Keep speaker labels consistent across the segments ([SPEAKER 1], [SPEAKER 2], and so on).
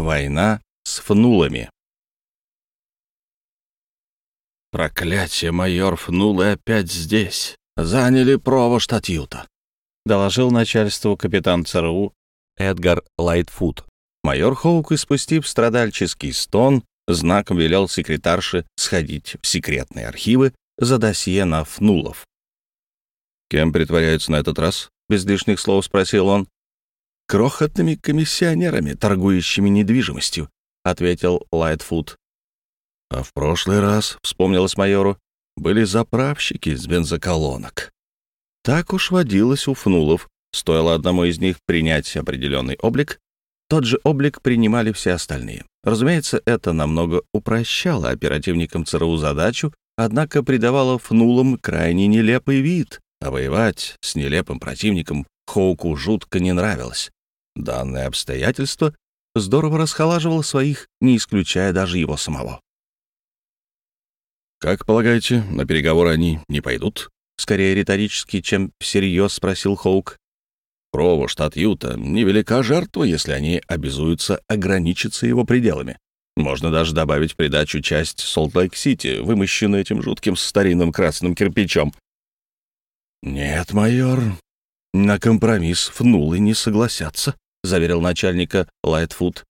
[SPEAKER 1] Война с фнулами. «Проклятие, майор Фнулы опять здесь. Заняли провожд от Юта», — доложил начальству капитан ЦРУ Эдгар Лайтфуд. Майор Хоук, испустив страдальческий стон, знаком велел секретарше сходить в секретные архивы за досье на Фнулов. «Кем притворяются на этот раз?» — без лишних слов спросил он. «Крохотными комиссионерами, торгующими недвижимостью», — ответил Лайтфуд. «А в прошлый раз, — вспомнилось майору, — были заправщики с бензоколонок. Так уж водилось у Фнулов. Стоило одному из них принять определенный облик, тот же облик принимали все остальные. Разумеется, это намного упрощало оперативникам ЦРУ задачу, однако придавало Фнулам крайне нелепый вид, а воевать с нелепым противником Хоуку жутко не нравилось. Данное обстоятельство здорово расхолаживало своих, не исключая даже его самого. «Как полагаете, на переговоры они не пойдут?» Скорее риторически, чем всерьез спросил Хоук. Прово, штат Юта, невелика жертва, если они обязуются ограничиться его пределами. Можно даже добавить в придачу часть Солт-Лейк-Сити, вымощенную этим жутким старинным красным кирпичом. «Нет, майор, на компромисс фнулы не согласятся», — заверил начальника Лайтфуд.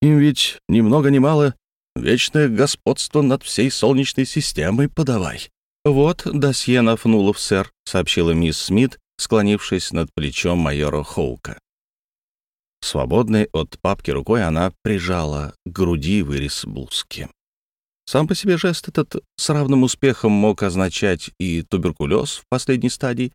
[SPEAKER 1] «Им ведь ни много ни мало вечное господство над всей Солнечной системой подавай». «Вот досье на фнулов, сэр», — сообщила мисс Смит, склонившись над плечом майора Хоука. Свободной от папки рукой она прижала к груди вырез блузки. Сам по себе жест этот с равным успехом мог означать и туберкулез в последней стадии,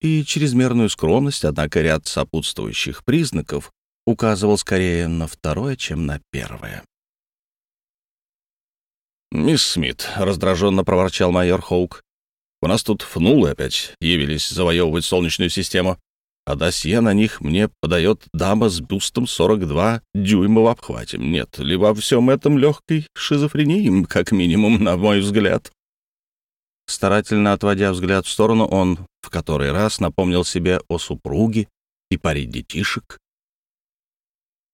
[SPEAKER 1] и чрезмерную скромность, однако ряд сопутствующих признаков указывал скорее на второе, чем на первое. «Мисс Смит», — раздраженно проворчал майор Хоук, у нас тут фнулы опять явились завоевывать Солнечную систему, а досье на них мне подает дама с бюстом 42 дюйма в обхвате. Нет ли во всем этом легкой шизофрении, как минимум, на мой взгляд?» Старательно отводя взгляд в сторону, он в который раз напомнил себе о супруге и паре детишек.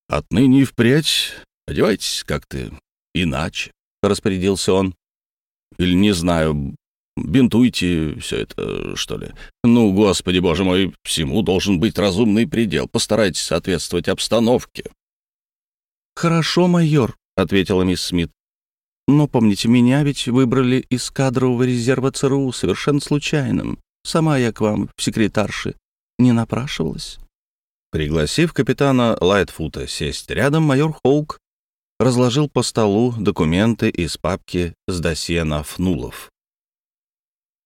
[SPEAKER 1] «Отныне и впредь одевайтесь как-то иначе», — распорядился он. «Или, не знаю, Бинтуйте все это, что ли. Ну, господи, боже мой, всему должен быть разумный предел. Постарайтесь соответствовать обстановке. «Хорошо, майор», — ответила мисс Смит. «Но помните, меня ведь выбрали из кадрового резерва ЦРУ совершенно случайным. Сама я к вам в секретарши не напрашивалась». Пригласив капитана Лайтфута сесть рядом, майор Хоук разложил по столу документы из папки с досье на Фнулов.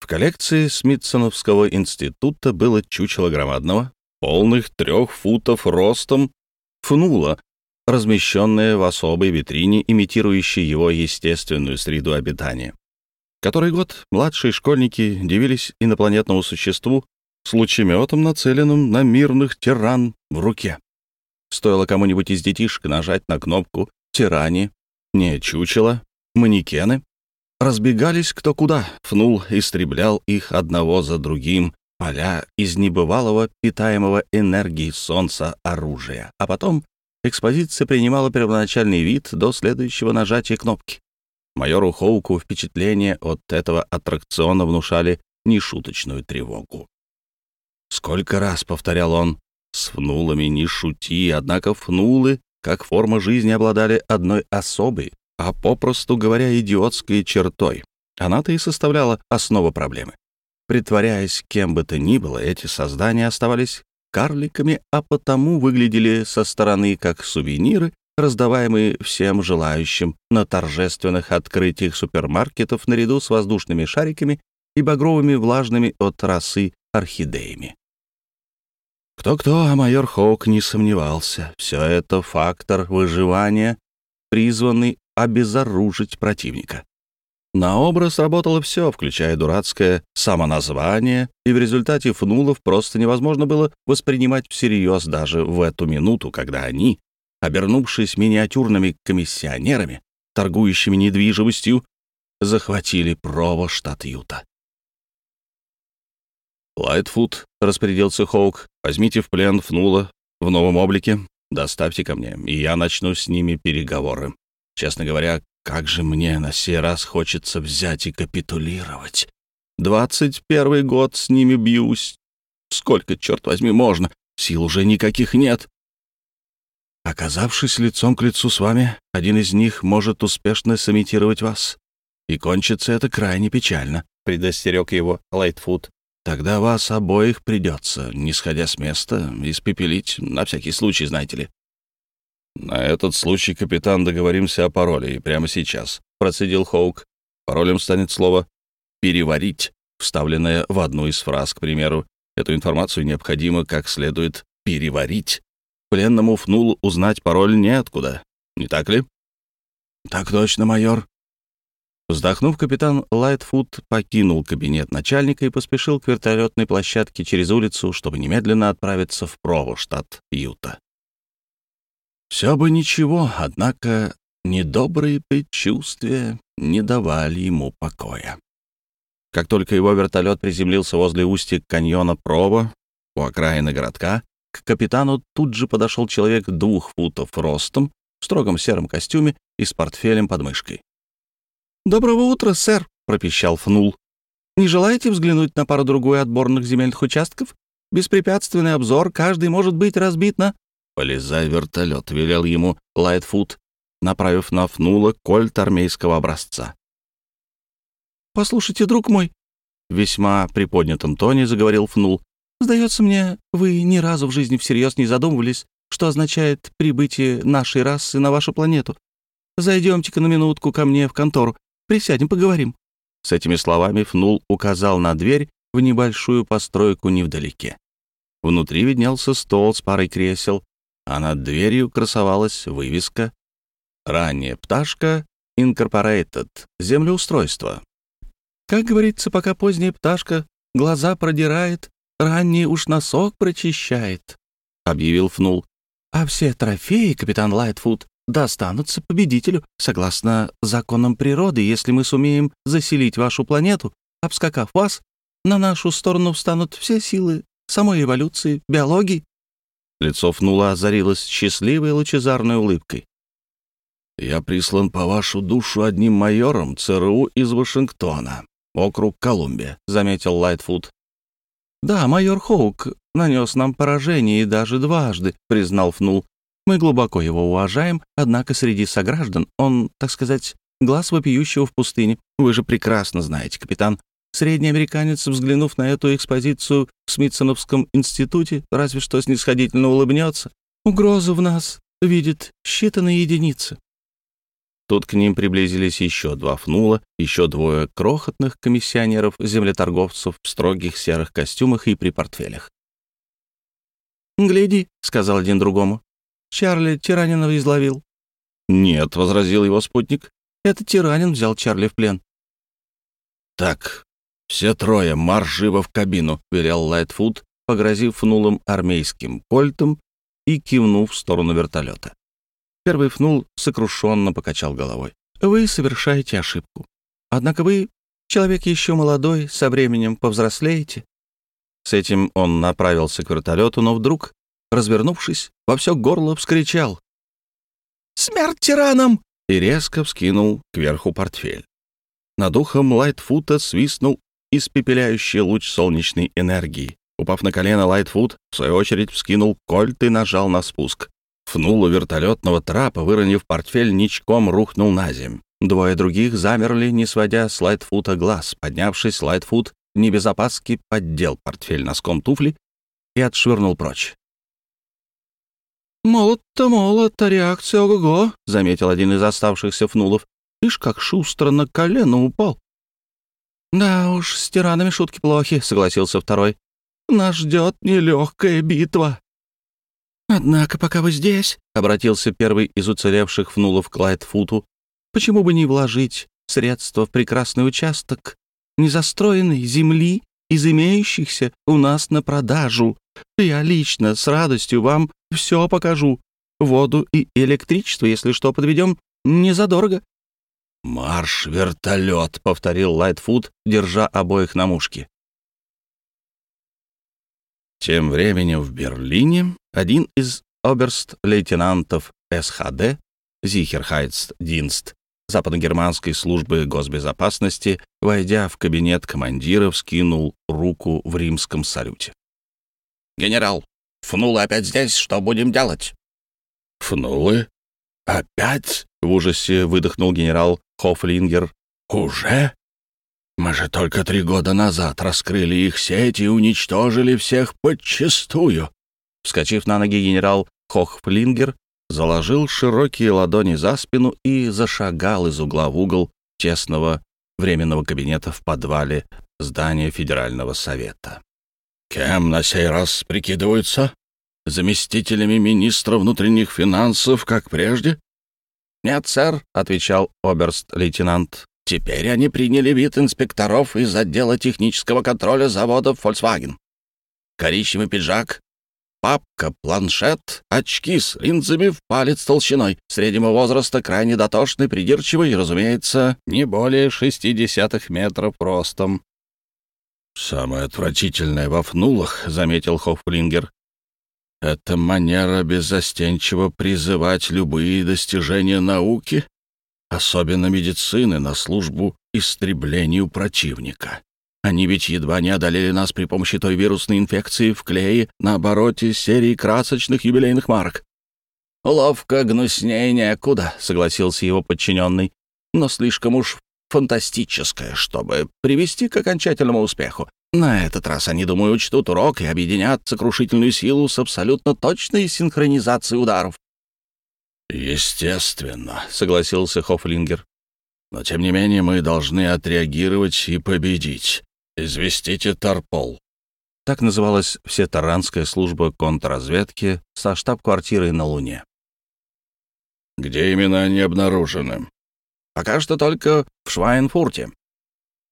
[SPEAKER 1] В коллекции Смитсоновского института было чучело громадного, полных трех футов ростом, фнула, размещенное в особой витрине, имитирующей его естественную среду обитания. Который год младшие школьники дивились инопланетному существу с лучеметом, нацеленным на мирных тиран в руке. Стоило кому-нибудь из детишек нажать на кнопку «Тиране», не чучело, манекены, разбегались кто куда. Фнул истреблял их одного за другим, поля из небывалого питаемого энергии солнца оружия. А потом экспозиция принимала первоначальный вид до следующего нажатия кнопки. Майору Хоуку впечатления от этого аттракциона внушали нешуточную тревогу. Сколько раз повторял он, с фнулами не шути, однако фнулы, как форма жизни, обладали одной особой, а попросту говоря, идиотской чертой. Она-то и составляла основу проблемы. Притворяясь кем бы то ни было, эти создания оставались карликами, а потому выглядели со стороны как сувениры, раздаваемые всем желающим на торжественных открытиях супермаркетов наряду с воздушными шариками и багровыми влажными от росы орхидеями. Кто-кто, а майор Хоук не сомневался. Все это фактор выживания, призванный обезоружить противника. На образ работало все, включая дурацкое самоназвание, и в результате фнулов просто невозможно было воспринимать всерьез даже в эту минуту, когда они, обернувшись миниатюрными комиссионерами, торгующими недвижимостью, захватили Прово, штат Юта. «Лайтфуд», — распорядился Хоук, — «возьмите в плен Фнула в новом облике, доставьте ко мне, и я начну с ними переговоры. Честно говоря, как же мне на сей раз хочется взять и капитулировать. Двадцать первый год с ними бьюсь. Сколько, черт возьми, можно? Сил уже никаких нет. Оказавшись лицом к лицу с вами, один из них может успешно сымитировать вас. И кончится это крайне печально, — предостерег его Лайтфуд. Тогда вас обоих придется, не сходя с места, испепелить, на всякий случай, знаете ли. На этот случай, капитан, договоримся о пароле, и прямо сейчас, — процедил Хоук. Паролем станет слово «переварить», вставленное в одну из фраз, к примеру. Эту информацию необходимо как следует переварить. Пленному Фнулу узнать пароль неоткуда, не так ли? «Так точно, майор», Вздохнув, капитан Лайтфуд покинул кабинет начальника и поспешил к вертолетной площадке через улицу, чтобы немедленно отправиться в Прово, штат Юта. Все бы ничего, однако недобрые предчувствия не давали ему покоя. Как только его вертолет приземлился возле устья каньона Прово, у окраины городка, к капитану тут же подошел человек двух футов ростом, в строгом сером костюме и с портфелем под мышкой. «Доброго утра, сэр», — пропищал Фнул. «Не желаете взглянуть на пару-другую отборных земельных участков? Беспрепятственный обзор, каждый может быть разбит на...» «Полезай в вертолет», — велел ему Лайтфуд, направив на Фнула кольт армейского образца. «Послушайте, друг мой», — весьма приподнятом тоне заговорил Фнул, «сдается мне, вы ни разу в жизни всерьез не задумывались, что означает прибытие нашей расы на вашу планету. Зайдемте-ка на минутку ко мне в контору. Присядем, поговорим». С этими словами Фнул указал на дверь в небольшую постройку невдалеке. Внутри виднелся стол с парой кресел, а над дверью красовалась вывеска «Ранняя пташка Incorporated. Землеустройство». Как говорится, пока поздняя пташка глаза продирает, ранний уж носок прочищает, — объявил Фнул. А все трофеи, капитан Лайтфуд, достанутся победителю, согласно законам природы. Если мы сумеем заселить вашу планету, обскакав вас, на нашу сторону встанут все силы самой эволюции, биологии». Лицо Фнула озарилось счастливой лучезарной улыбкой. «Я прислан по вашу душу одним майором ЦРУ из Вашингтона, округ Колумбия», — заметил Лайтфуд. «Да, майор Хоук нанес нам поражение и даже дважды», — признал Фнул. Мы глубоко его уважаем, однако среди сограждан он, так сказать, глаз вопиющего в пустыне. Вы же прекрасно знаете, капитан. Средний американец, взглянув на эту экспозицию в Смитсоновском институте, разве что снисходительно улыбнется. Угрозу в нас видит считанные единицы. Тут к ним приблизились еще два фнула, еще двое крохотных комиссионеров-землеторговцев в строгих серых костюмах и при портфелях. «Гляди», — сказал один другому, Чарли тиранина изловил». «Нет», — возразил его спутник. «Это тиранин взял Чарли в плен». «Так, все трое, марш живо в кабину», — велел Лайтфуд, погрозив фнулом армейским кольтом и кивнув в сторону вертолета. Первый фнул сокрушенно покачал головой. «Вы совершаете ошибку. Однако вы, человек еще молодой, со временем повзрослеете». С этим он направился к вертолету, но вдруг развернувшись, во все горло вскричал «Смерть тиранам!» и резко вскинул кверху портфель. Над ухом Лайтфута свистнул испепеляющий луч солнечной энергии. Упав на колено, Лайтфут, в свою очередь, вскинул кольт и нажал на спуск. Фнула вертолетного трапа, выронив портфель, ничком рухнул на земь. Двое других замерли, не сводя с Лайтфута глаз. Поднявшись, Лайтфут не без опаски поддел портфель носком туфли и отшвырнул прочь. «Молод-то молод, а реакция ого-го», — заметил один из оставшихся фнулов. «Ишь, как шустро на колено упал». «Да уж, с тиранами шутки плохи», — согласился второй. «Нас ждет нелегкая битва». «Однако, пока вы здесь», — обратился первый из уцелевших фнулов к Лайтфуту, «почему бы не вложить средства в прекрасный участок незастроенной земли из имеющихся у нас на продажу? Я лично с радостью вам все покажу. Воду и электричество, если что, подведем незадорого». «Марш, вертолет!» — повторил Лайтфуд, держа обоих на мушке. Тем временем в Берлине один из оберст-лейтенантов СХД Зихерхайцдинст западногерманской службы госбезопасности, войдя в кабинет командира, вскинул руку в римском салюте.
[SPEAKER 2] «Генерал, Фнулы опять здесь, что будем делать?»
[SPEAKER 1] «Фнулы? Опять?» — в ужасе выдохнул генерал Хофлингер. «Уже? Мы же только три года назад раскрыли их сеть и уничтожили всех подчистую!» Вскочив на ноги, генерал Хохфлингер заложил широкие ладони за спину и зашагал из угла в угол тесного временного кабинета в подвале здания Федерального совета. «Кем на сей раз прикидываются? Заместителями министра внутренних финансов, как прежде?»
[SPEAKER 2] «Нет, сэр», — отвечал оберст-лейтенант. «Теперь они приняли вид инспекторов из отдела технического контроля завода Volkswagen. Коричневый пиджак, папка, планшет, очки с линзами в палец толщиной, среднего возраста, крайне дотошный, придирчивый и, разумеется, не более шести десятых метров ростом.
[SPEAKER 1] «Самое отвратительное во фнулах», — заметил Хоффлингер, — «это манера беззастенчиво призывать любые достижения науки, особенно медицины, на службу истреблению противника. Они ведь едва не одолели нас при помощи той вирусной инфекции в клее на обороте серии красочных юбилейных марок».
[SPEAKER 2] «Ловко гнуснее некуда», — согласился его подчиненный, «но слишком уж фантастическое, чтобы привести к окончательному успеху. На этот раз они, думаю, учтут урок и объединят сокрушительную силу с абсолютно точной синхронизацией ударов.
[SPEAKER 1] «Естественно», — согласился Хофлингер. «Но, тем не менее, мы должны отреагировать и победить. Известите Тарпол». Так называлась всетаранская служба контрразведки со штаб-квартирой на Луне. «Где именно они обнаружены?»
[SPEAKER 2] Пока что только в Швайнфурте.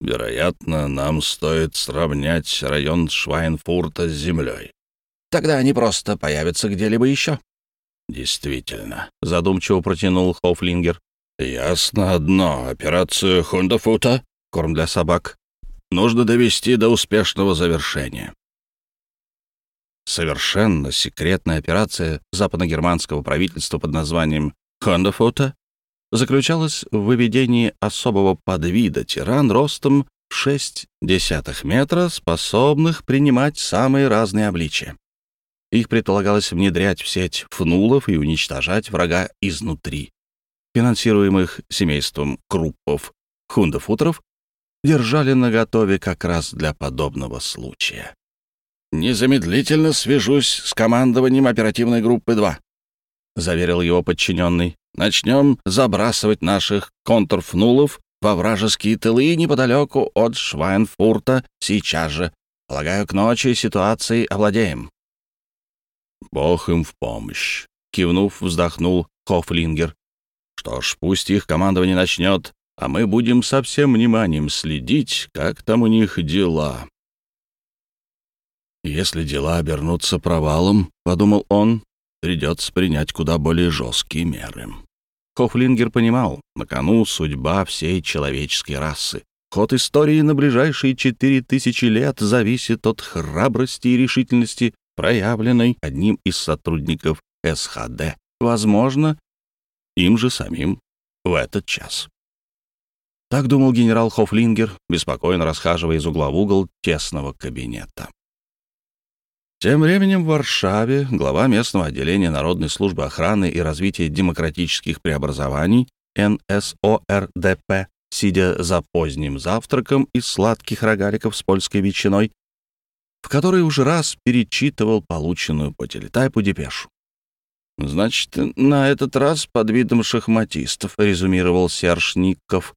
[SPEAKER 1] Вероятно, нам стоит сравнять район Швайнфурта с землей.
[SPEAKER 2] Тогда они просто появятся где-либо еще.
[SPEAKER 1] Действительно, задумчиво протянул Хофлингер. Ясно одно. Операцию Хундафута, корм для собак, нужно довести до успешного завершения. Совершенно секретная операция западногерманского правительства под названием Хондафута заключалась в выведении особого подвида тиран ростом в 6 десятых метра, способных принимать самые разные обличия. Их предполагалось внедрять в сеть фнулов и уничтожать врага изнутри. Финансируемых семейством круппов хундофутеров держали наготове как раз для подобного случая.
[SPEAKER 2] «Незамедлительно свяжусь с командованием оперативной группы 2», — заверил его подчиненный. Начнем забрасывать наших контрфнулов во вражеские тылы неподалеку от Швайнфурта сейчас же. Полагаю, к ночи ситуацией овладеем».
[SPEAKER 1] «Бог им в помощь», — кивнув, вздохнул Хофлингер. «Что ж, пусть их командование начнет, а мы будем со всем вниманием следить, как там у них дела». «Если дела обернутся провалом», — подумал он, — «придется принять куда более жесткие меры». Хофлингер понимал, на кону судьба всей человеческой расы. Ход истории на ближайшие четыре тысячи лет зависит от храбрости и решительности, проявленной одним из сотрудников СХД, возможно, им же самим в этот час. Так думал генерал Хофлингер, беспокойно расхаживая из угла в угол тесного кабинета. Тем временем в Варшаве глава местного отделения Народной службы охраны и развития демократических преобразований НСОРДП, сидя за поздним завтраком из сладких рогаликов с польской ветчиной, в который уже раз перечитывал полученную по телетайпу депешу. «Значит, на этот раз под видом шахматистов», — резюмировал Серж Ников.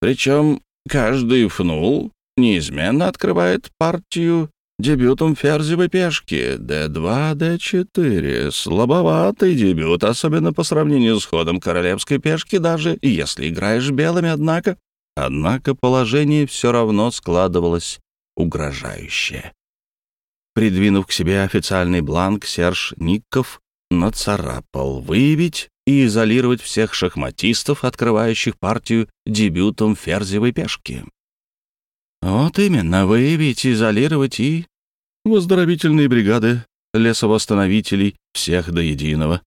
[SPEAKER 1] «Причем каждый фнул неизменно открывает партию Дебютом ферзевой пешки d2, d4. Слабоватый дебют, особенно по сравнению с ходом королевской пешки, даже если играешь белыми, однако. Однако положение все равно складывалось угрожающее. Придвинув к себе официальный бланк, Серж Ников нацарапал «Выявить и изолировать всех шахматистов, открывающих партию дебютом ферзевой пешки». Вот именно, выявить, изолировать и... В оздоровительные бригады лесовосстановителей, всех до единого.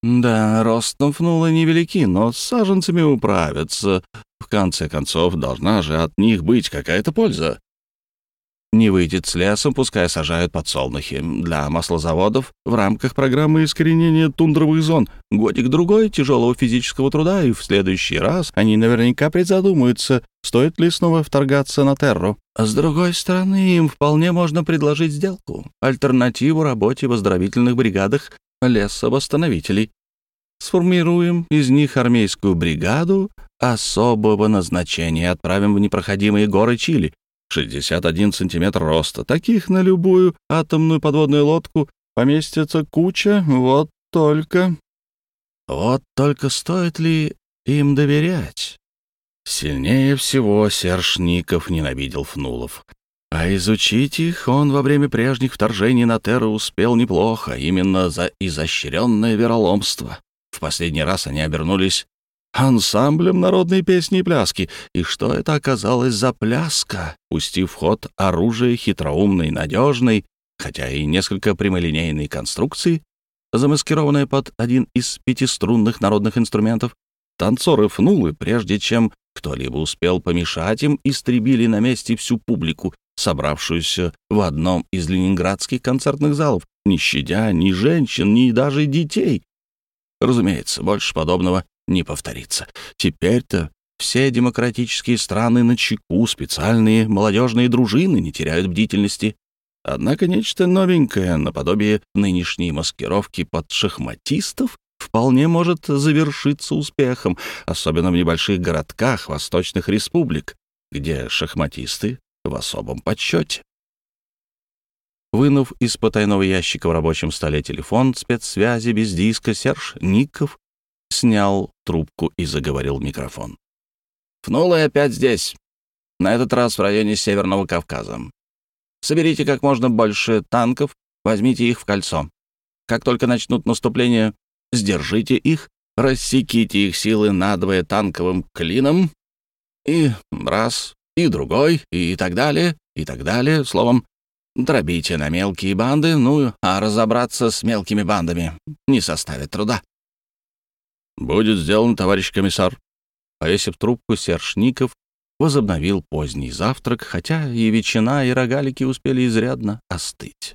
[SPEAKER 1] Да, ростом фнула невелики, но с саженцами управятся. В конце концов, должна же от них быть какая-то польза. Не выйдет с лесом, пускай сажают подсолнухи. Для маслозаводов в рамках программы искоренения тундровых зон годик-другой тяжелого физического труда, и в следующий раз они наверняка призадумаются, стоит ли снова вторгаться на терру. С другой стороны, им вполне можно предложить сделку, альтернативу работе в оздоровительных бригадах лесовосстановителей. Сформируем из них армейскую бригаду особого назначения отправим в непроходимые горы Чили, 61 сантиметр роста. Таких на любую атомную подводную лодку поместится куча, вот только... Вот только стоит ли им доверять? Сильнее всего Серж Ников ненавидел Фнулов. А изучить их он во время прежних вторжений на Терру успел неплохо, именно за изощренное вероломство. В последний раз они обернулись ансамблем народной песни и пляски. И что это оказалось за пляска, пустив в ход оружие хитроумной, надежной, хотя и несколько прямолинейной конструкции, замаскированное под один из пятиструнных народных инструментов, танцоры фнулы, прежде чем кто-либо успел помешать им, истребили на месте всю публику, собравшуюся в одном из ленинградских концертных залов, не щадя ни женщин, ни даже детей. Разумеется, больше подобного не повторится. Теперь-то все демократические страны на чеку, специальные молодежные дружины не теряют бдительности. Однако нечто новенькое, наподобие нынешней маскировки под шахматистов, вполне может завершиться успехом, особенно в небольших городках восточных республик, где шахматисты в особом подсчете. Вынув из потайного ящика в рабочем столе телефон спецсвязи без диска, Серж Ников снял трубку и заговорил микрофон. «Фнулы опять здесь. На этот раз в районе Северного Кавказа. Соберите как можно больше танков, возьмите их в кольцо. Как только начнут наступление, сдержите их, рассеките их силы надвое танковым клином, и раз, и другой, и так далее, и так далее. Словом, дробите на мелкие банды, ну, а разобраться с мелкими бандами не составит труда. «Будет сделан, товарищ комиссар». Повесив трубку, Серж Ников возобновил поздний завтрак, хотя и ветчина, и рогалики успели изрядно остыть.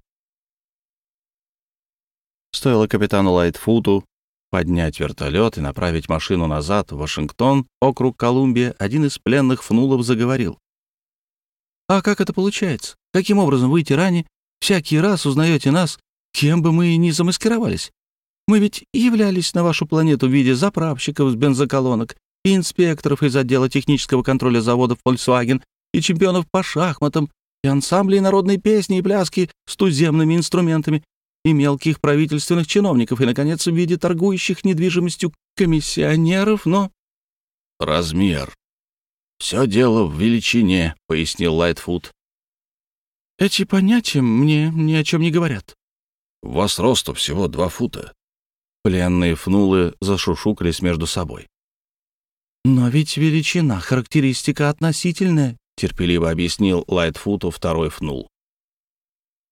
[SPEAKER 1] Стоило капитану Лайтфуту поднять вертолет и направить машину назад в Вашингтон, округ Колумбия, один из пленных фнулов заговорил. «А как это получается? Каким образом вы, тиране, всякий раз узнаете нас, кем бы мы ни замаскировались? Мы ведь являлись на вашу планету в виде заправщиков с бензоколонок и инспекторов из отдела технического контроля заводов Volkswagen и чемпионов по шахматам, и ансамблей народной песни и пляски с туземными инструментами, и мелких правительственных чиновников, и, наконец, в виде торгующих недвижимостью комиссионеров, но... «Размер. Все дело в величине», — пояснил Лайтфуд. «Эти понятия мне ни о чем не говорят». «У вас росту всего два фута. Пленные фнулы зашушукались между собой. «Но ведь величина — характеристика относительная», — терпеливо объяснил Лайтфуту второй фнул.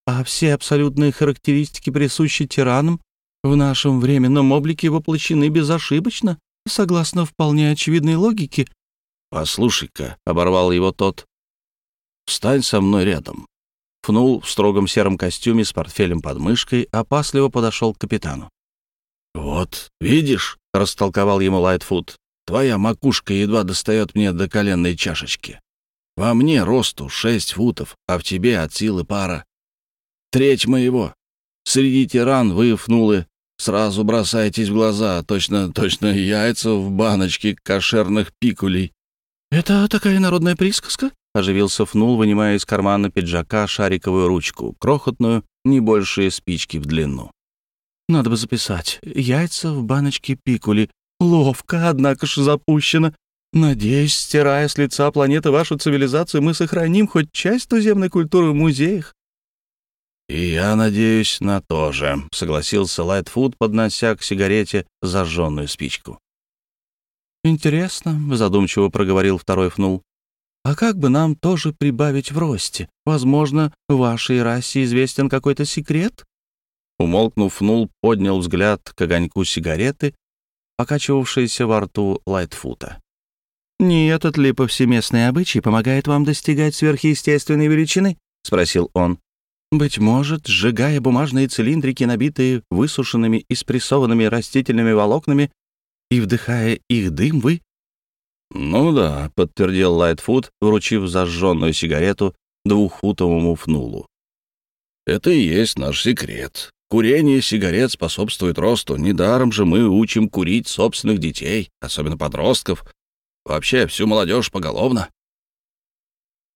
[SPEAKER 1] «А все абсолютные характеристики, присущи тиранам, в нашем временном облике воплощены безошибочно, согласно вполне очевидной логике». «Послушай-ка», — оборвал его тот, — «встань со мной рядом». Фнул в строгом сером костюме с портфелем под мышкой опасливо подошел к капитану. «Вот, видишь», — растолковал ему Лайтфуд, — «твоя макушка едва достает мне до коленной чашечки. Во мне росту шесть футов, а в тебе от силы пара. Треть моего. Среди тиран вы, фнулы, сразу бросаетесь в глаза, точно, точно яйца в баночке кошерных пикулей». «Это такая народная присказка?» — оживился Фнул, вынимая из кармана пиджака шариковую ручку, крохотную, не большие спички в длину. Надо бы записать. Яйца в баночке пикули. Ловко, однако ж запущено. Надеюсь, стирая с лица планеты вашу цивилизацию, мы сохраним хоть часть туземной культуры в музеях. «И я надеюсь на то же», — согласился Лайтфуд, поднося к сигарете зажженную спичку. «Интересно», — задумчиво проговорил второй Фнул. «А как бы нам тоже прибавить в росте? Возможно, вашей расе известен какой-то секрет, Умолкнув, Фнул поднял взгляд к огоньку сигареты, покачивавшейся во рту Лайтфута. «Не этот ли повсеместный обычай помогает вам достигать сверхъестественной величины?» — спросил он. «Быть может, сжигая бумажные цилиндрики, набитые высушенными и спрессованными растительными волокнами, и вдыхая их дым, вы...» «Ну да», — подтвердил Лайтфуд, вручив зажженную сигарету двухфутовому фнулу. «Это и есть наш секрет. Курение сигарет способствует росту. Недаром же мы учим курить собственных детей, особенно подростков, Вообще, всю молодежь поголовно.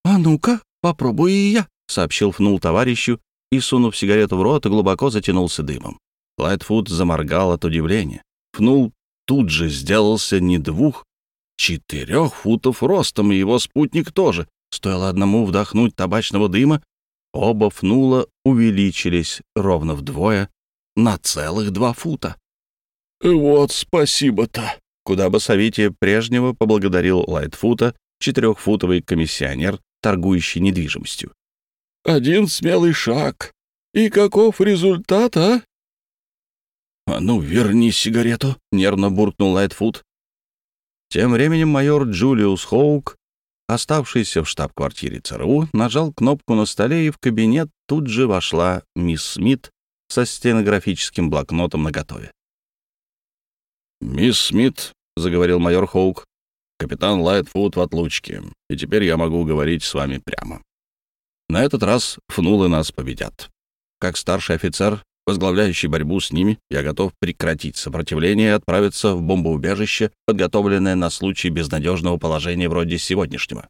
[SPEAKER 2] «А ну-ка, попробую и я», — сообщил Фнул товарищу и, сунув сигарету в рот, глубоко затянулся дымом.
[SPEAKER 1] Лайтфуд заморгал от удивления. Фнул тут же сделался не двух, четырех футов ростом, и его спутник тоже. Стоило одному вдохнуть табачного дыма, оба Фнула увеличились ровно вдвое на целых два фута.
[SPEAKER 2] «Вот спасибо-то»,
[SPEAKER 1] Куда бы совете прежнего поблагодарил Лайтфута, четырехфутовый комиссионер, торгующий недвижимостью.
[SPEAKER 2] «Один смелый шаг. И каков результат, а?»
[SPEAKER 1] «А ну, верни сигарету», — нервно буркнул Лайтфут. Тем временем майор Джулиус Хоук, оставшийся в штаб-квартире ЦРУ, нажал кнопку на столе, и в кабинет тут же вошла мисс Смит со стенографическим блокнотом наготове. «Мисс Смит», — заговорил майор Хоук, — «капитан Лайтфуд в отлучке, и теперь я могу говорить с вами прямо. На этот раз фнулы нас победят. Как старший офицер, возглавляющий борьбу с ними, я готов прекратить сопротивление и отправиться в бомбоубежище, подготовленное на случай безнадежного положения вроде сегодняшнего».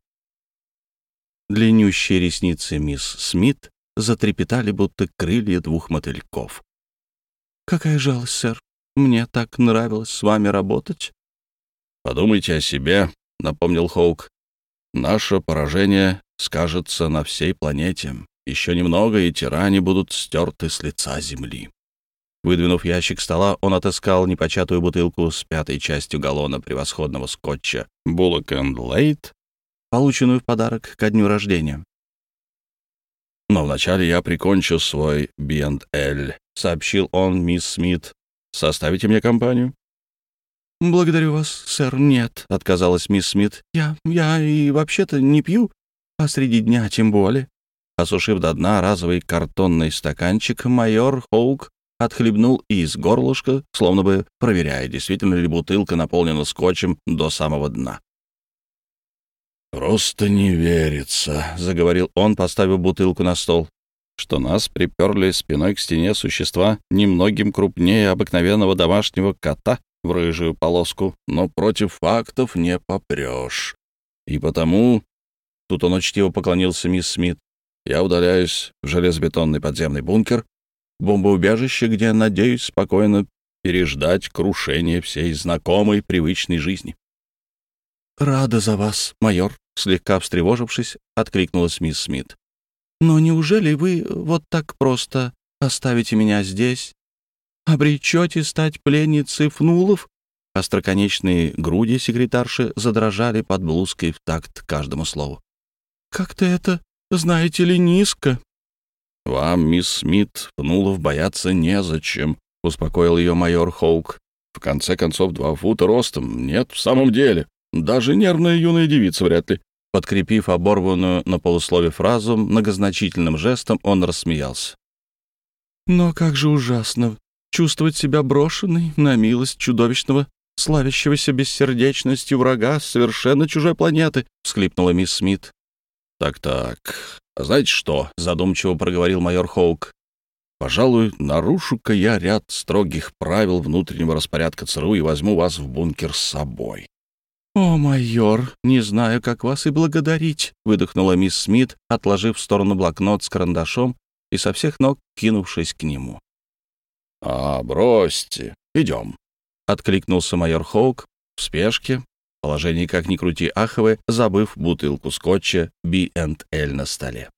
[SPEAKER 1] Длиннющие ресницы мисс Смит затрепетали, будто крылья двух мотыльков.
[SPEAKER 2] «Какая жалость, сэр. Мне так нравилось с вами работать».
[SPEAKER 1] «Подумайте о себе», — напомнил Хоук. «Наше поражение скажется на всей планете. Еще немного, и тиране будут стерты с лица земли». Выдвинув ящик стола, он отыскал непочатую бутылку с пятой частью галлона превосходного скотча «Буллок энд Лейт», полученную в подарок ко дню рождения. «Но вначале я прикончу свой B&L», — сообщил он мисс Смит, Составите мне компанию?»
[SPEAKER 2] «Благодарю вас, сэр, нет», — отказалась мисс Смит. «Я... я и вообще-то не пью, а среди дня тем более».
[SPEAKER 1] Осушив до дна разовый картонный стаканчик, майор Хоук отхлебнул из горлышка, словно бы проверяя, действительно ли бутылка наполнена скотчем до самого дна. «Просто не верится», — заговорил он, поставив бутылку на стол что нас приперли спиной к стене существа немногим крупнее обыкновенного домашнего кота в рыжую полоску, но против фактов не попрешь. И потому... Тут он учтиво поклонился мисс Смит. Я удаляюсь в железобетонный подземный бункер, бомбоубежище, где надеюсь спокойно переждать крушение всей знакомой привычной жизни.
[SPEAKER 2] «Рада за вас, майор», — слегка встревожившись, откликнулась мисс Смит. Но неужели вы вот так просто оставите меня здесь? Обречете стать пленницей фнулов?» Остроконечные груди секретарши задрожали под блузкой в такт каждому слову. «Как-то это, знаете ли, низко».
[SPEAKER 1] «Вам, мисс Смит, фнулов бояться незачем», — успокоил ее майор Хоук. «В конце концов, два фута ростом. Нет, в самом деле. Даже нервная юная девица вряд ли. Подкрепив оборванную на полуслове фразу многозначительным жестом, он рассмеялся.
[SPEAKER 2] «Но как же ужасно чувствовать себя брошенной на милость чудовищного, славящегося бессердечностью врага с совершенно чужой планеты», — всхлипнула мисс Смит.
[SPEAKER 1] «Так-так, а знаете что?» — задумчиво проговорил майор Хоук. «Пожалуй, нарушу-ка я ряд строгих правил внутреннего распорядка ЦРУ и возьму вас в бункер с собой.
[SPEAKER 2] «О, майор, не знаю, как вас и благодарить», — выдохнула мисс Смит, отложив в сторону блокнот с карандашом и со всех ног кинувшись к нему.
[SPEAKER 1] «А, бросьте, идем», — откликнулся майор Хоук в спешке, положение как ни крути аховое, забыв бутылку скотча B&L на столе.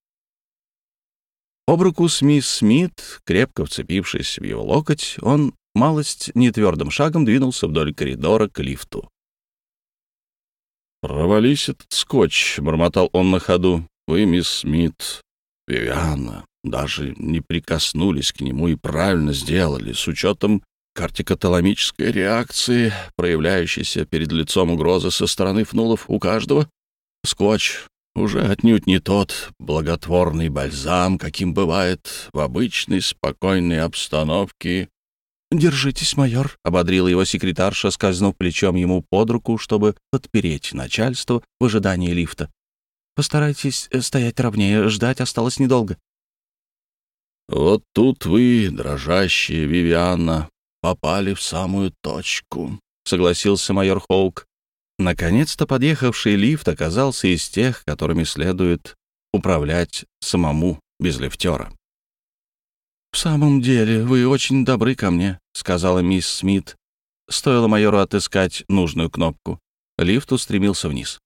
[SPEAKER 1] Об руку с мисс Смит, крепко вцепившись в его локоть, он малость нетвердым шагом двинулся вдоль коридора к лифту. «Провались этот скотч», — бормотал он на ходу. «Вы, мисс Смит, Вивиана, даже не прикоснулись к нему и правильно сделали, с учетом кортикоталамической реакции, проявляющейся перед лицом угрозы со стороны фнулов у каждого. Скотч уже отнюдь не тот благотворный бальзам, каким бывает в обычной спокойной обстановке.
[SPEAKER 2] «Держитесь, майор», — ободрила его секретарша, скользнув плечом ему под руку, чтобы подпереть начальство в ожидании лифта. «Постарайтесь э, стоять ровнее, ждать осталось недолго».
[SPEAKER 1] «Вот тут вы, дрожащая Вивианна, попали в самую точку», — согласился майор Хоук.
[SPEAKER 2] Наконец-то подъехавший лифт оказался из тех, которыми следует управлять самому без лифтера. «В самом деле, вы очень добры ко мне», — сказала мисс Смит. Стоило майору отыскать нужную кнопку. Лифт устремился вниз.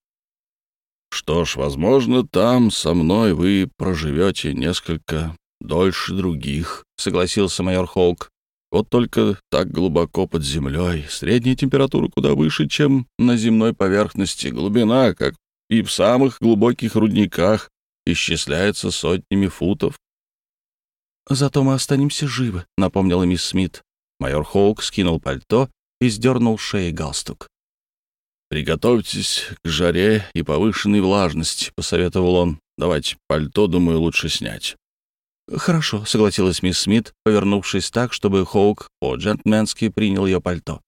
[SPEAKER 1] «Что ж, возможно, там со мной вы проживете несколько дольше других», — согласился майор Холк. Вот только так глубоко под землей, средняя температура куда выше, чем на земной поверхности, глубина, как и в самых глубоких рудниках, исчисляется сотнями футов.
[SPEAKER 2] «Зато мы останемся живы», — напомнила мисс Смит. Майор Хоук скинул пальто и сдернул шеи галстук.
[SPEAKER 1] «Приготовьтесь к жаре и повышенной влажности», — посоветовал он. «Давайте пальто, думаю, лучше снять».
[SPEAKER 2] «Хорошо», — согласилась мисс Смит, повернувшись так, чтобы Хоук по-джентльменски принял ее пальто.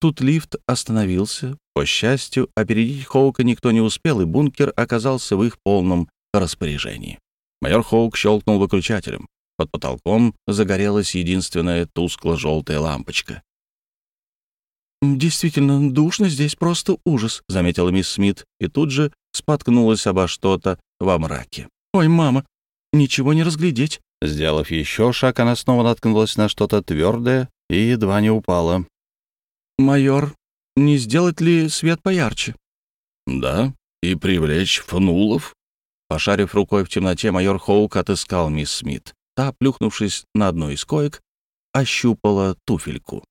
[SPEAKER 2] Тут лифт остановился. По счастью, опередить Хоука никто не успел, и бункер оказался в их полном распоряжении. Майор Хоук щелкнул выключателем. Под потолком загорелась единственная тускло-желтая лампочка. «Действительно, душно здесь просто ужас», — заметила мисс Смит, и тут же споткнулась обо что-то во мраке. «Ой, мама, ничего не разглядеть». Сделав еще шаг, она снова наткнулась на что-то твердое и едва не упала. «Майор, не сделать ли свет поярче?»
[SPEAKER 1] «Да, и привлечь фнулов».
[SPEAKER 2] Пошарив рукой в темноте, майор Хоук отыскал мисс Смит. Та, плюхнувшись на одну из коек, ощупала туфельку.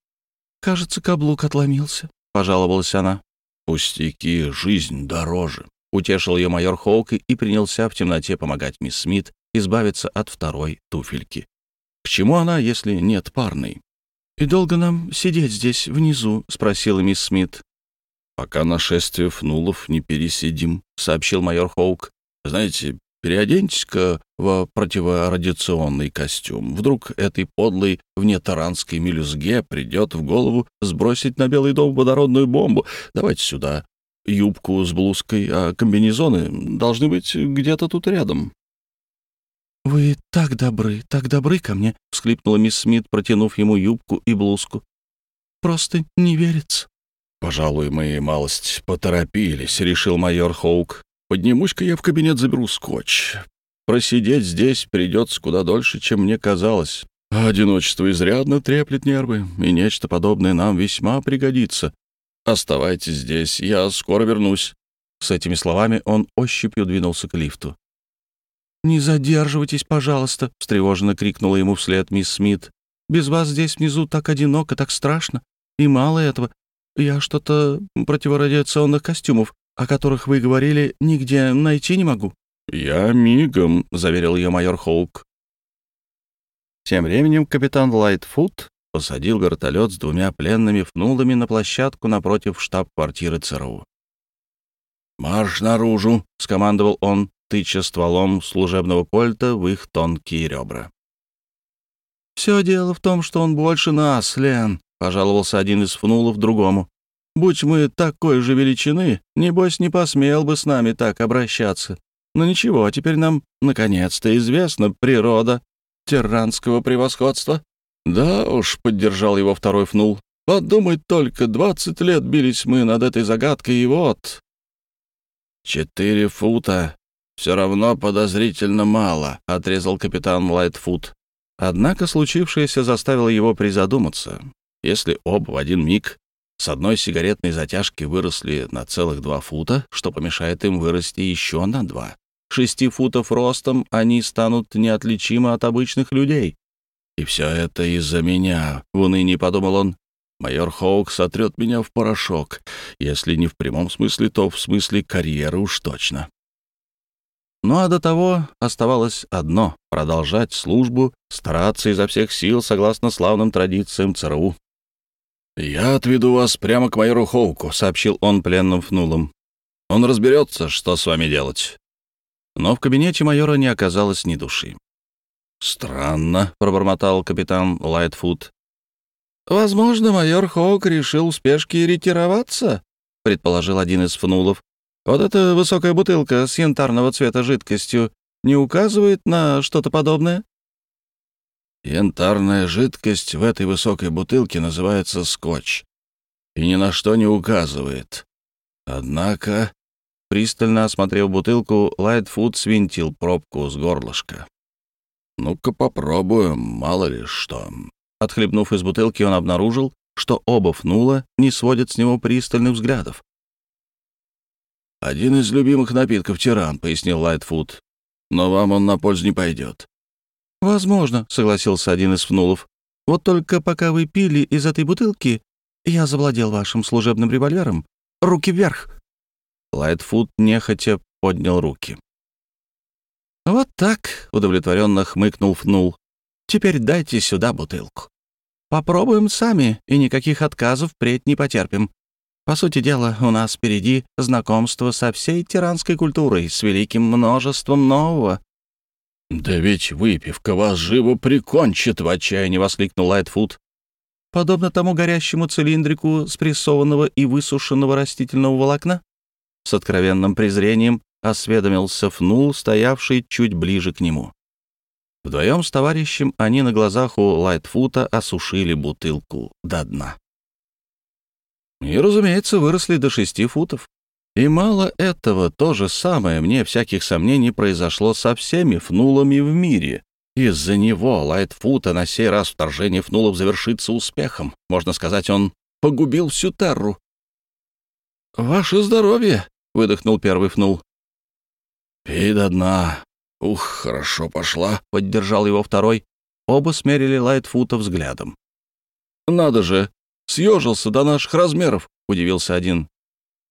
[SPEAKER 2] «Кажется, каблук отломился», — пожаловалась она.
[SPEAKER 1] «Пустяки, жизнь дороже», —
[SPEAKER 2] утешил ее майор Хоук и принялся в темноте помогать мисс Смит избавиться от второй туфельки. К чему она, если нет парной? «И долго нам сидеть здесь, внизу?» — спросила мисс Смит.
[SPEAKER 1] «Пока нашествие фнулов не пересидим», — сообщил майор Хоук. «Знаете, переоденьтесь-ка в противорадиационный костюм. Вдруг этой подлой внетаранской мелюзге придет в голову сбросить на Белый дом водородную бомбу. Давайте сюда юбку с блузкой, а комбинезоны должны быть где-то тут рядом».
[SPEAKER 2] «Вы так добры, так добры ко мне», — всхлипнула мисс Смит, протянув ему юбку и блузку. «Просто не верится».
[SPEAKER 1] «Пожалуй, мы малость поторопились», — решил майор Хоук. «Поднимусь-ка я в кабинет, заберу скотч. Просидеть здесь придется куда дольше, чем мне казалось. А одиночество изрядно треплет нервы, и нечто подобное нам весьма пригодится. Оставайтесь здесь, я скоро вернусь».
[SPEAKER 2] С этими словами он ощупью двинулся к лифту. «Не задерживайтесь, пожалуйста», — встревоженно крикнула ему вслед мисс Смит. «Без вас здесь внизу так одиноко, так страшно. И мало этого. Я что-то противорадиационных костюмов, о которых вы говорили, нигде найти не могу».
[SPEAKER 1] «Я мигом», — заверил ее майор Хоук.
[SPEAKER 2] Тем временем капитан Лайтфуд посадил вертолет с двумя пленными фнулами на площадку напротив штаб-квартиры ЦРУ.
[SPEAKER 1] «Марш наружу!» — скомандовал он
[SPEAKER 2] тыча стволом служебного кольта в их тонкие ребра. «Все дело в том, что он больше нас, Лен», — пожаловался один из фнулов другому. «Будь мы такой же величины, небось не посмел бы с нами так обращаться. Но ничего, теперь нам наконец-то известна природа тиранского превосходства». «Да уж», — поддержал его второй фнул, — «подумать только, двадцать лет бились мы над этой загадкой, и вот...»
[SPEAKER 1] «Четыре фута «Все равно подозрительно мало», — отрезал капитан Лайтфуд.
[SPEAKER 2] Однако случившееся заставило его призадуматься. Если оба в один миг с одной сигаретной затяжки выросли на целых два фута, что помешает им вырасти еще на два. Шести футов ростом они станут неотличимы от обычных людей.
[SPEAKER 1] «И все это из-за меня», — в унынии подумал он. «Майор Хоук сотрет меня в порошок. Если не в прямом смысле, то в смысле карьеры уж точно». Ну а до того оставалось одно — продолжать службу, стараться изо всех сил согласно славным традициям ЦРУ. «Я отведу вас прямо к майору Хоуку», — сообщил он пленным фнулом. «Он разберется, что с вами делать». Но в кабинете майора не оказалось ни души. «Странно», — пробормотал капитан Лайтфуд. «Возможно, майор Хоук решил в спешке ретироваться», — предположил один из фнулов. Вот эта высокая бутылка с янтарного цвета жидкостью не указывает на что-то подобное? Янтарная жидкость в этой высокой бутылке называется скотч и ни на что не указывает. Однако, пристально осмотрев бутылку, Лайтфуд свинтил пробку с горлышка. «Ну-ка попробуем, мало ли что». Отхлебнув из бутылки, он обнаружил, что оба фнула не сводят с него пристальных взглядов. «Один из любимых напитков тиран», — пояснил Лайтфуд. «Но вам он на пользу не пойдет». «Возможно», — согласился один из фнулов. «Вот только пока вы пили из этой бутылки, я завладел вашим служебным револьвером. Руки вверх!» Лайтфуд нехотя поднял руки. «Вот так», — удовлетворенно хмыкнул Фнул. «Теперь дайте сюда бутылку. Попробуем сами, и никаких отказов впредь не потерпим. По сути дела, у нас впереди знакомство со всей тиранской культурой, с великим множеством нового». «Да ведь выпивка вас живо прикончит!» — в отчаянии воскликнул Лайтфуд. «Подобно тому горящему цилиндрику спрессованного и высушенного растительного волокна?» С откровенным презрением осведомился Фнул, стоявший чуть ближе к нему. Вдвоем с товарищем они на глазах у Лайтфута осушили бутылку до дна. И, разумеется, выросли до шести футов. И мало этого, то же самое, мне всяких сомнений, произошло со всеми фнулами в мире. Из-за него, Лайтфута, на сей раз вторжение фнулов завершится успехом. Можно сказать, он погубил всю Терру. «Ваше здоровье!» — выдохнул первый фнул. «Пей до дна. Ух, хорошо пошла», — поддержал его второй. Оба смерили Лайтфута взглядом. «Надо же, съежился до наших размеров», — удивился один.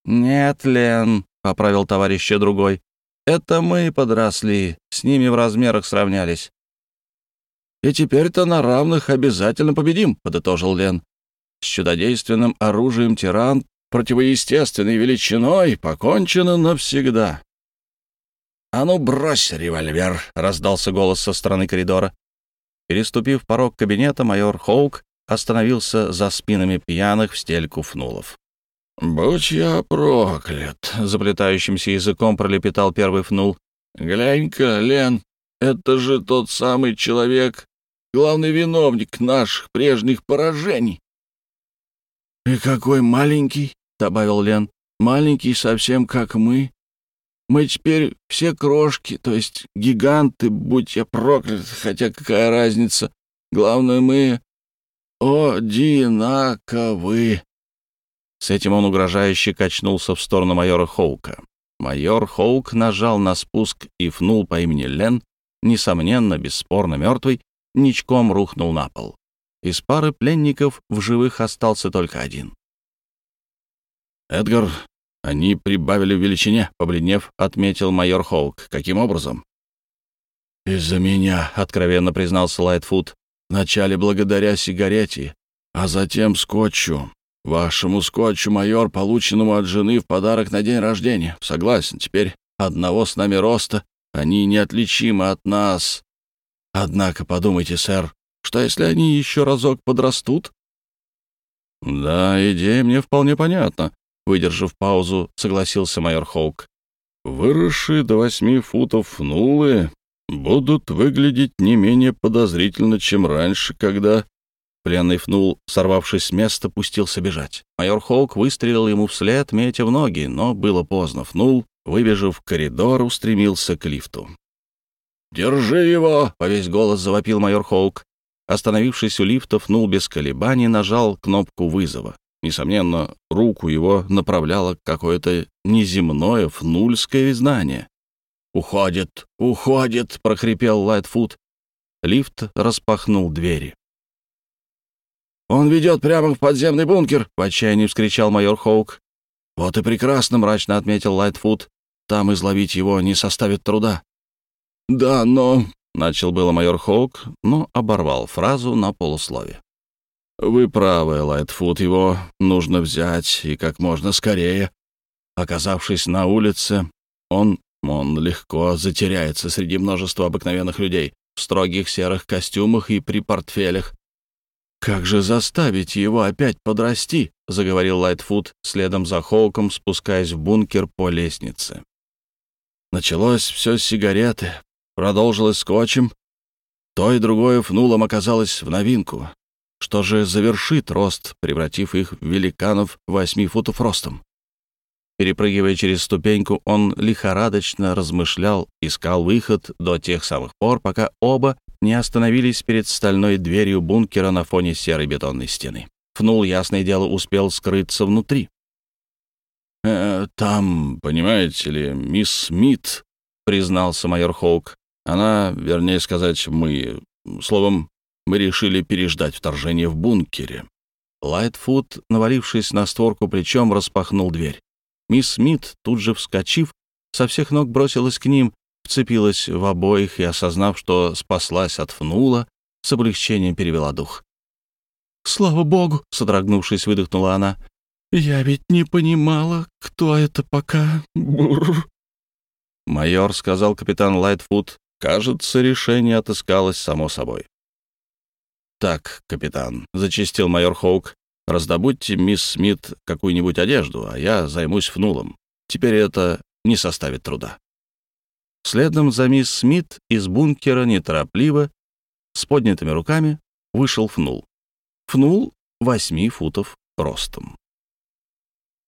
[SPEAKER 1] «Нет, Лен», — поправил товарища другой. «Это мы подросли, с ними в размерах сравнялись». «И теперь-то на равных обязательно победим», — подытожил Лен. «С чудодейственным оружием тиран, противоестественной величиной, покончено навсегда». «А ну, брось револьвер!» — раздался голос со стороны коридора. Переступив порог кабинета, майор Хоук остановился за спинами пьяных в стельку фнулов. «Будь я проклят!» — заплетающимся языком пролепетал первый фнул. «Глянь-ка, Лен, это же тот самый человек, главный виновник наших прежних поражений!» «И какой маленький!» — добавил Лен. «Маленький совсем как мы. Мы теперь все крошки, то есть гиганты, будь я проклят, хотя какая разница. Главное, мы одинаковы!» С этим он угрожающе качнулся в сторону майора Хоука. Майор Хоук нажал на спуск и фнул по имени Лен, несомненно, бесспорно мертвый, ничком рухнул на пол. Из пары пленников в живых остался только один. «Эдгар, они прибавили в величине», — побледнев, отметил майор Хоук. «Каким образом?» «Из-за меня», — откровенно признался Лайтфуд. Вначале благодаря сигарете, а затем скотчу. Вашему скотчу, майор, полученному от жены в подарок на день рождения. Согласен, теперь одного с нами роста, они неотличимы от нас. Однако подумайте, сэр, что если они еще разок подрастут? Да, идея мне вполне понятна. Выдержав паузу, согласился майор Хоук. Выросшие до восьми футов нулы будут выглядеть не менее подозрительно, чем раньше, когда...» Пленный Фнул, сорвавшись с места, пустился бежать. Майор Хоук выстрелил ему вслед, метя в ноги, но было поздно. Фнул, выбежав в коридор, устремился к лифту. «Держи его!» — по весь голос завопил майор Хоук. Остановившись у лифта, Фнул без колебаний нажал кнопку вызова. Несомненно, руку его направляло какое-то неземное фнульское знание. «Уходит! Уходит!» — прохрипел Лайтфуд. Лифт распахнул двери. «Он ведет прямо в подземный бункер!» — в отчаянии вскричал майор Хоук. «Вот и прекрасно!» — мрачно отметил Лайтфуд. там изловить его не составит труда».
[SPEAKER 2] «Да, но...»
[SPEAKER 1] — начал было майор Хоук, но оборвал фразу на полуслове.
[SPEAKER 2] «Вы правы, Лайтфуд, его нужно взять и как можно скорее. Оказавшись на улице, он, он легко затеряется среди множества обыкновенных людей в строгих серых костюмах и при портфелях. «Как же заставить его опять подрасти?» — заговорил Лайтфуд следом за Хоуком, спускаясь в бункер по лестнице. Началось все с сигареты, продолжилось скотчем. То и другое фнулом оказалось в новинку. Что же завершит рост, превратив их в великанов восьми футов ростом? Перепрыгивая через ступеньку, он лихорадочно размышлял, искал выход до тех самых пор, пока оба не остановились перед стальной дверью бункера на фоне серой бетонной стены. Фнул, ясное дело, успел скрыться внутри.
[SPEAKER 1] «Э, «Там, понимаете ли, мисс Смит», — признался майор Хоук. «Она, вернее сказать, мы... Словом, мы решили переждать вторжение в бункере». Лайтфуд, навалившись на створку плечом, распахнул дверь. Мисс Смит, тут же вскочив, со всех ног бросилась к ним, вцепилась в обоих и, осознав, что спаслась от фнула, с облегчением перевела дух. «Слава богу!» — содрогнувшись, выдохнула она. «Я ведь не понимала, кто это пока... Бурр!» «Майор», — сказал капитан Лайтфуд, — «кажется, решение отыскалось само собой». «Так, капитан», — зачистил майор Хоук, — «раздобудьте мисс Смит какую-нибудь одежду, а я займусь фнулом. Теперь это не составит труда». Следом за мисс Смит из бункера неторопливо, с поднятыми руками, вышел Фнул. Фнул восьми футов ростом.